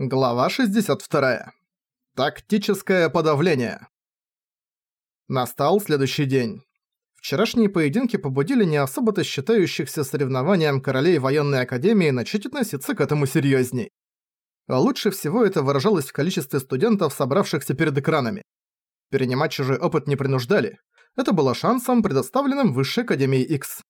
Глава 62. Тактическое подавление. Настал следующий день. Вчерашние поединки побудили не особо-то считающихся соревнованием королей военной академии начать относиться к этому серьезней. А лучше всего это выражалось в количестве студентов, собравшихся перед экранами. Перенимать чужой опыт не принуждали. Это было шансом, предоставленным Высшей Академией X.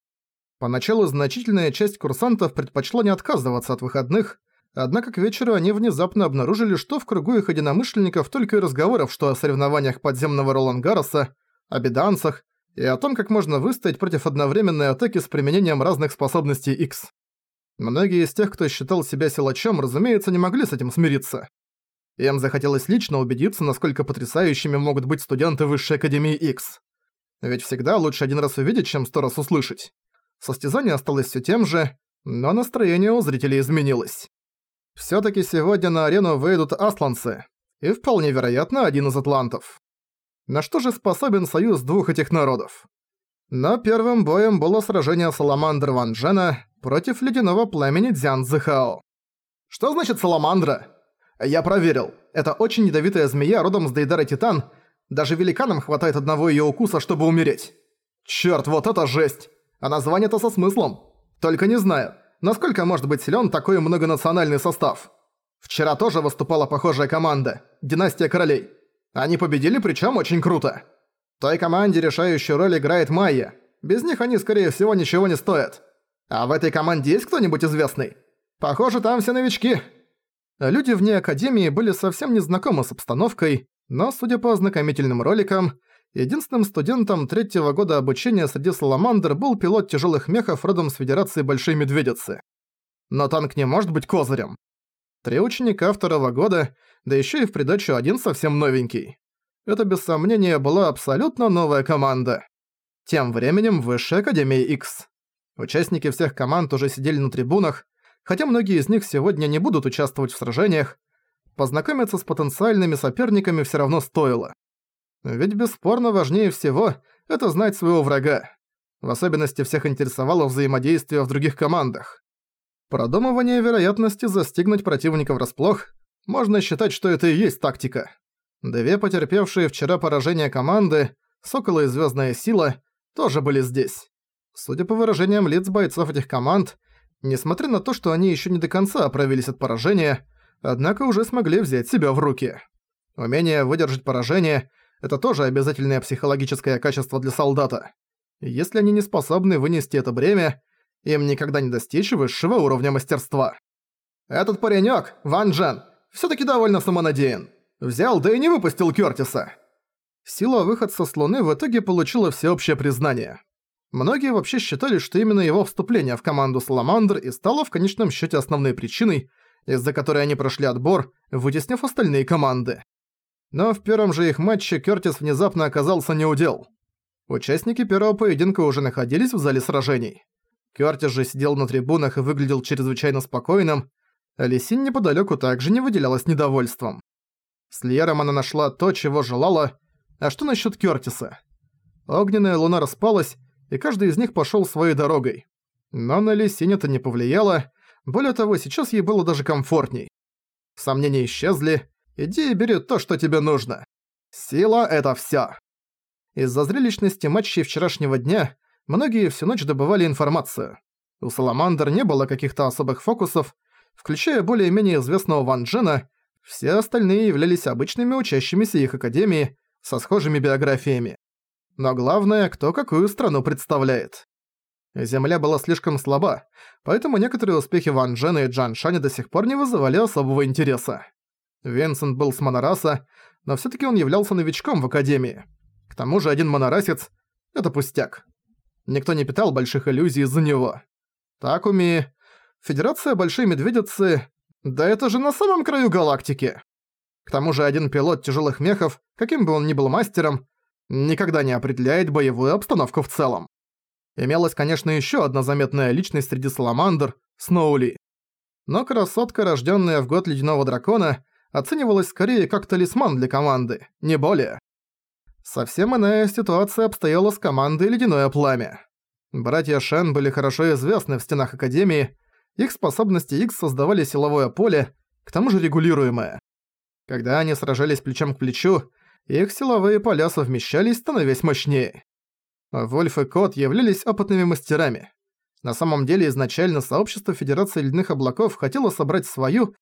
Поначалу значительная часть курсантов предпочла не отказываться от выходных, Однако к вечеру они внезапно обнаружили, что в кругу их единомышленников только и разговоров, что о соревнованиях подземного Ролангароса, о беданцах и о том, как можно выстоять против одновременной атаки с применением разных способностей X. Многие из тех, кто считал себя силачом, разумеется, не могли с этим смириться. Им захотелось лично убедиться, насколько потрясающими могут быть студенты Высшей Академии X. Ведь всегда лучше один раз увидеть, чем сто раз услышать. Состязание осталось все тем же, но настроение у зрителей изменилось. Всё-таки сегодня на арену выйдут асланцы, и вполне вероятно один из атлантов. На что же способен союз двух этих народов? Но первым боем было сражение Саламандр Ван Джена против ледяного племени Дзян Цзэхао. Что значит Саламандра? Я проверил. Это очень ядовитая змея родом с Дейдара Титан. Даже великанам хватает одного её укуса, чтобы умереть. Чёрт, вот это жесть! А название-то со смыслом. Только не знаю, насколько может быть силен такой многонациональный состав. Вчера тоже выступала похожая команда – Династия Королей. Они победили, причем очень круто. той команде решающую роль играет Майя. Без них они, скорее всего, ничего не стоят. А в этой команде есть кто-нибудь известный? Похоже, там все новички. Люди вне Академии были совсем не знакомы с обстановкой, но, судя по ознакомительным роликам, Единственным студентом третьего года обучения среди Саламандр был пилот тяжелых мехов родом с Федерации Большой Медведицы. Но танк не может быть козырем. Три ученика второго года, да еще и в придачу один совсем новенький. Это без сомнения была абсолютно новая команда. Тем временем Высшая Академия X. Участники всех команд уже сидели на трибунах, хотя многие из них сегодня не будут участвовать в сражениях, познакомиться с потенциальными соперниками все равно стоило. Ведь бесспорно важнее всего – это знать своего врага. В особенности всех интересовало взаимодействие в других командах. Продумывание вероятности застигнуть противника врасплох можно считать, что это и есть тактика. Две потерпевшие вчера поражение команды, Сокола и Звездная Сила, тоже были здесь. Судя по выражениям лиц бойцов этих команд, несмотря на то, что они еще не до конца оправились от поражения, однако уже смогли взять себя в руки. Умение выдержать поражение это тоже обязательное психологическое качество для солдата. Если они не способны вынести это бремя, им никогда не достичь высшего уровня мастерства. Этот паренёк, Ван Джен, всё-таки довольно самонадеян. Взял, да и не выпустил Кёртиса. Сила выходца с Луны в итоге получила всеобщее признание. Многие вообще считали, что именно его вступление в команду Саламандр и стало в конечном счёте основной причиной, из-за которой они прошли отбор, вытеснив остальные команды. Но в первом же их матче Кёртис внезапно оказался неудел. Участники первого поединка уже находились в зале сражений. Кёртис же сидел на трибунах и выглядел чрезвычайно спокойным, а Лисин неподалёку также не выделялась недовольством. С Льером она нашла то, чего желала, а что насчёт Кёртиса? Огненная луна распалась, и каждый из них пошёл своей дорогой. Но на Лисин это не повлияло, более того, сейчас ей было даже комфортней. Сомнения исчезли, Иди и бери то, что тебе нужно. Сила — это всё. Из-за зрелищности матчей вчерашнего дня многие всю ночь добывали информацию. У Саламандр не было каких-то особых фокусов, включая более-менее известного Ван Джена, все остальные являлись обычными учащимися их академии со схожими биографиями. Но главное, кто какую страну представляет. Земля была слишком слаба, поэтому некоторые успехи Ван Джена и Джан Шаня до сих пор не вызывали особого интереса. Винсент был с Монораса, но всё-таки он являлся новичком в Академии. К тому же один монорасец — это пустяк. Никто не питал больших иллюзий из-за него. Такуми... Федерация Большой Медведицы... Да это же на самом краю галактики! К тому же один пилот тяжелых мехов, каким бы он ни был мастером, никогда не определяет боевую обстановку в целом. Имелась, конечно, еще одна заметная личность среди саламандр — Сноули. Но красотка, рожденная в год Ледяного Дракона, оценивалась скорее как талисман для команды, не более. Совсем иная ситуация обстояла с командой «Ледяное пламя». Братья Шен были хорошо известны в стенах Академии, их способности X создавали силовое поле, к тому же регулируемое. Когда они сражались плечом к плечу, их силовые поля совмещались, становясь мощнее. Вольф и Кот являлись опытными мастерами. На самом деле изначально сообщество Федерации Ледяных Облаков хотело собрать свою,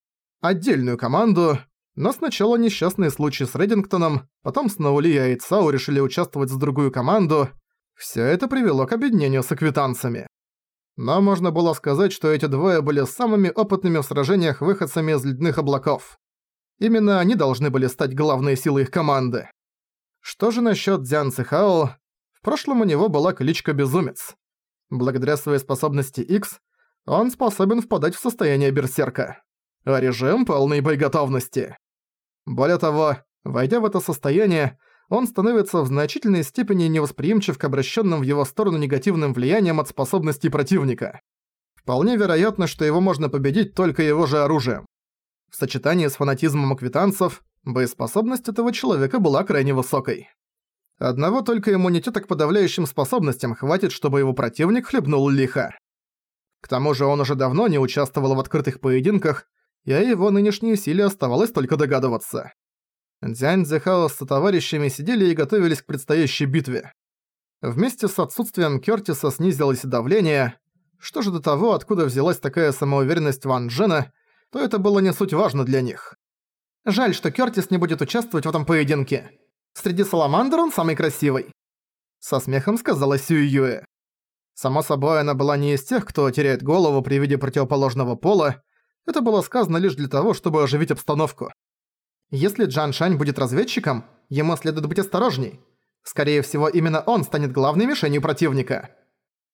отдельную команду, но сначала несчастные случаи с Реддингтоном, потом Сноули и Айцау решили участвовать за другую команду. Всё это привело к объединению с аквитанцами. Но можно было сказать, что эти двое были самыми опытными в сражениях выходцами из Ледяных Облаков. Именно они должны были стать главной силой их команды. Что же насчет Дзян Цихао? В прошлом у него была кличка Безумец. Благодаря своей способности X, он способен впадать в состояние берсерка. А режим полной боеготовности. Более того, войдя в это состояние, он становится в значительной степени невосприимчив к обращенным в его сторону негативным влияниям от способностей противника. Вполне вероятно, что его можно победить только его же оружием. В сочетании с фанатизмом аквитанцев, боеспособность этого человека была крайне высокой. Одного только иммунитета к подавляющим способностям хватит, чтобы его противник хлебнул лихо. К тому же он уже давно не участвовал в открытых поединках, и о его нынешней силе оставалось только догадываться. Дзянь Цзэхао с товарищами сидели и готовились к предстоящей битве. Вместе с отсутствием Кёртиса снизилось давление. Что же до того, откуда взялась такая самоуверенность Ван Джена, то это было не суть важно для них. Жаль, что Кёртис не будет участвовать в этом поединке. Среди саламандр он самый красивый. Со смехом сказала Сюй Юэ. Само собой, она была не из тех, кто теряет голову при виде противоположного пола. Это было сказано лишь для того, чтобы оживить обстановку. Если Джан Шань будет разведчиком, ему следует быть осторожней. Скорее всего, именно он станет главной мишенью противника.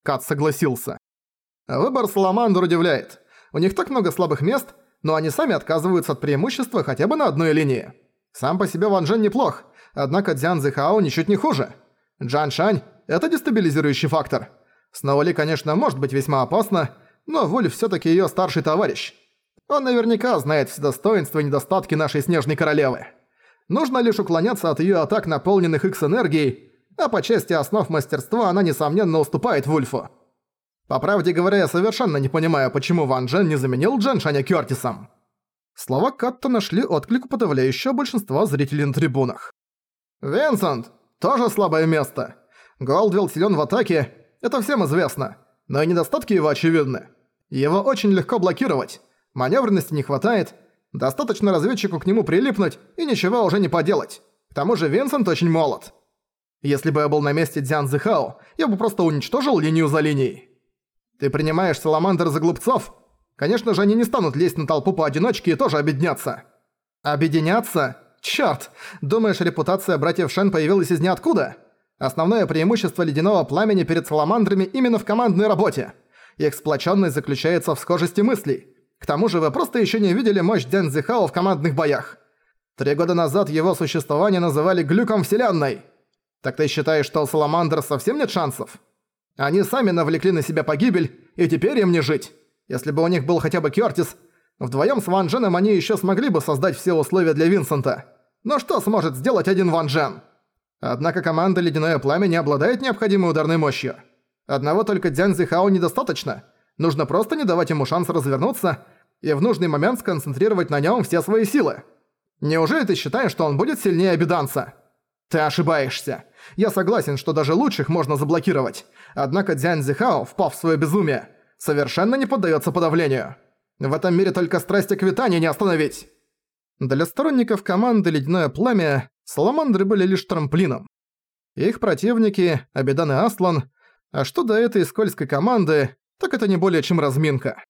Кат согласился. Выбор Саламандр удивляет. У них так много слабых мест, но они сами отказываются от преимущества хотя бы на одной линии. Сам по себе Ван Джен неплох, однако Дзян Зихао ничуть не хуже. Джан Шань – это дестабилизирующий фактор. Сноули, конечно, может быть весьма опасно, но Вуль все таки ее старший товарищ. Он наверняка знает все достоинства и недостатки нашей Снежной Королевы. Нужно лишь уклоняться от ее атак, наполненных X-энергией, а по части основ мастерства она, несомненно, уступает Вульфу. По правде говоря, я совершенно не понимаю, почему Ван Джен не заменил Джан Шаня Кёртисом. Слова Катта нашли отклик у подавляющего большинства зрителей на трибунах. «Винсент! Тоже слабое место. Голдвилл силен в атаке, это всем известно, но и недостатки его очевидны. Его очень легко блокировать, маневренности не хватает, достаточно разведчику к нему прилипнуть и ничего уже не поделать. К тому же Винсент очень молод. Если бы я был на месте Дзян Зихао, я бы просто уничтожил линию за линией. Ты принимаешь Саламандр за глупцов? Конечно же, они не станут лезть на толпу поодиночке и тоже объединяться. Объединяться? Чёрт! Думаешь, репутация братьев Шен появилась из ниоткуда? Основное преимущество ледяного пламени перед саламандрами именно в командной работе. Их сплоченность заключается в схожести мыслей. К тому же вы просто еще не видели мощь Дэн Зихао в командных боях. Три года назад его существование называли глюком вселенной. Так ты считаешь, что у Саламандр совсем нет шансов? Они сами навлекли на себя погибель, и теперь им не жить. Если бы у них был хотя бы Кёртис, вдвоем с Ван Дженом они еще смогли бы создать все условия для Винсента. Но что сможет сделать один Ван Джен? Однако команда Ледяное Пламя не обладает необходимой ударной мощью. Одного только Дзян Зихао недостаточно. Нужно просто не давать ему шанс развернуться и в нужный момент сконцентрировать на нем все свои силы. Неужели ты считаешь, что он будет сильнее Абиданца? Ты ошибаешься. Я согласен, что даже лучших можно заблокировать. Однако Дзян Зихао, впав в свое безумие, совершенно не поддается подавлению. В этом мире только страсть к витанию не остановить. Для сторонников команды «Ледяное пламя» саламандры были лишь трамплином. Их противники – Абидан и Аслан, а что до этой скользкой команды, так это не более чем разминка.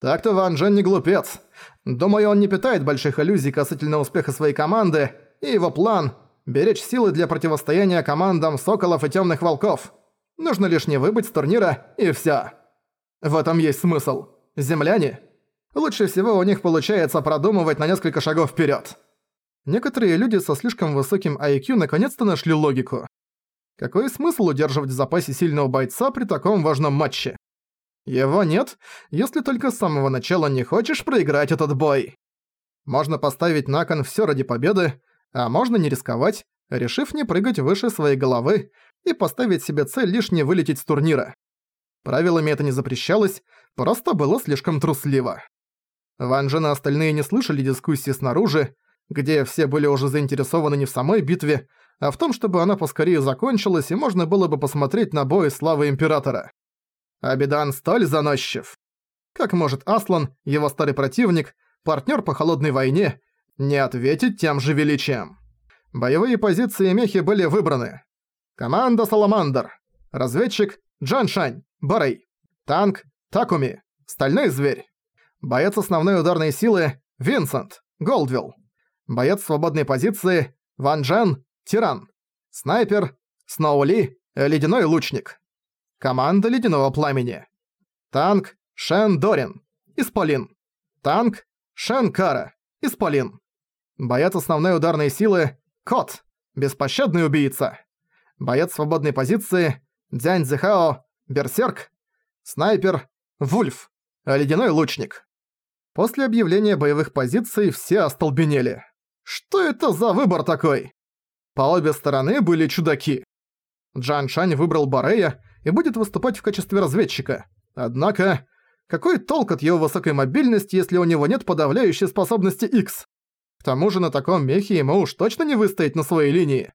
Так-то Ван Джен не глупец. Думаю, он не питает больших иллюзий касательно успеха своей команды, и его план – беречь силы для противостояния командам Соколов и Тёмных Волков. Нужно лишь не выбыть с турнира, и всё. В этом есть смысл. Земляне? Лучше всего у них получается продумывать на несколько шагов вперед. Некоторые люди со слишком высоким IQ наконец-то нашли логику. Какой смысл удерживать в запасе сильного бойца при таком важном матче? Его нет, если только с самого начала не хочешь проиграть этот бой. Можно поставить на кон всё ради победы, а можно не рисковать, решив не прыгать выше своей головы и поставить себе цель лишь не вылететь с турнира. Правилами это не запрещалось, просто было слишком трусливо. Ван Джен и остальные не слышали дискуссии снаружи, где все были уже заинтересованы не в самой битве, а в том, чтобы она поскорее закончилась и можно было бы посмотреть на бой славы Императора. Абидан столь заносчив. Как может Аслан, его старый противник, партнер по холодной войне, не ответить тем же величием? Боевые позиции мехи были выбраны. Команда Саламандр. Разведчик Джан Шань, Барей. Танк Такуми, Стальной Зверь. Боец основной ударной силы Винсент, Голдвилл. Боец свободной позиции Ван Джен, Тиран. Снайпер Сноули, Ледяной Лучник. Команда Ледяного Пламени. Танк Шен Дорин, Исполин. Танк Шен Кара, Исполин. Боец основной ударной силы Кот, Беспощадный убийца. Боец свободной позиции Дзянь Зихао, Берсерк. Снайпер Вульф, Ледяной Лучник. После объявления боевых позиций все остолбенели. Что это за выбор такой? По обе стороны были чудаки. Джан Шань выбрал Барея и будет выступать в качестве разведчика. Однако, какой толк от его высокой мобильности, если у него нет подавляющей способности X? К тому же на таком мехе ему уж точно не выстоять на своей линии.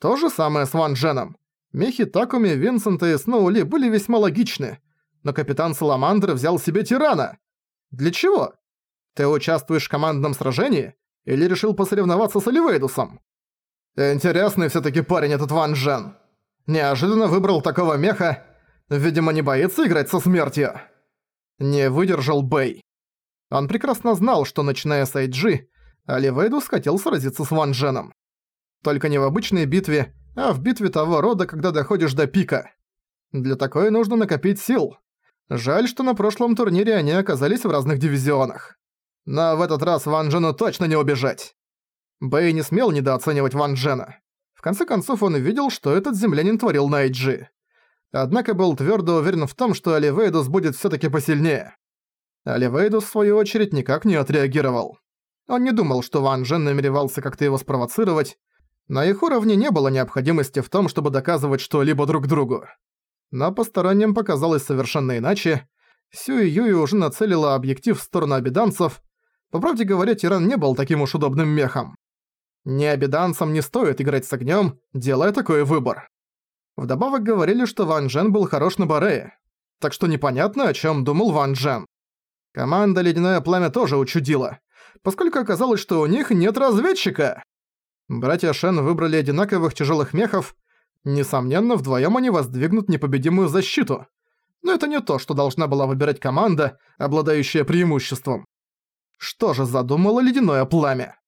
То же самое с Ван Дженом. Мехи Такуми, Винсента и Сноули были весьма логичны, но капитан Саламандр взял себе тирана. Для чего? Ты участвуешь в командном сражении или решил посоревноваться с Оливейдусом? Интересный все таки парень этот Ван Джен. Неожиданно выбрал такого меха. Видимо, не боится играть со смертью. Не выдержал Бэй. Он прекрасно знал, что начиная с IG, Оливейдус хотел сразиться с Ван Дженом. Только не в обычной битве, а в битве того рода, когда доходишь до пика. Для такой нужно накопить сил. Жаль, что на прошлом турнире они оказались в разных дивизионах. Но в этот раз Ван Джену точно не убежать. Бэй не смел недооценивать Ван Джена. Конце концов он видел, что этот землянин творил на IG. Однако был твердо уверен в том, что Оливейдус будет все таки посильнее. Оливейдус, в свою очередь, никак не отреагировал. Он не думал, что Ван Джен намеревался как-то его спровоцировать. На их уровне не было необходимости в том, чтобы доказывать что-либо друг другу. Но посторонним показалось совершенно иначе. Сюи Юи уже нацелила объектив в сторону обиданцев. По правде говоря, тиран не был таким уж удобным мехом. Не обиданцам не стоит играть с огнем, делая такой выбор. Вдобавок говорили, что Ван Джен был хорош на Барее. Так что непонятно, о чем думал Ван Джен. Команда Ледяное Пламя тоже учудила, поскольку оказалось, что у них нет разведчика. Братья Шен выбрали одинаковых тяжелых мехов, Несомненно, вдвоем они воздвигнут непобедимую защиту. Но это не то, что должна была выбирать команда, обладающая преимуществом. Что же задумало ледяное пламя?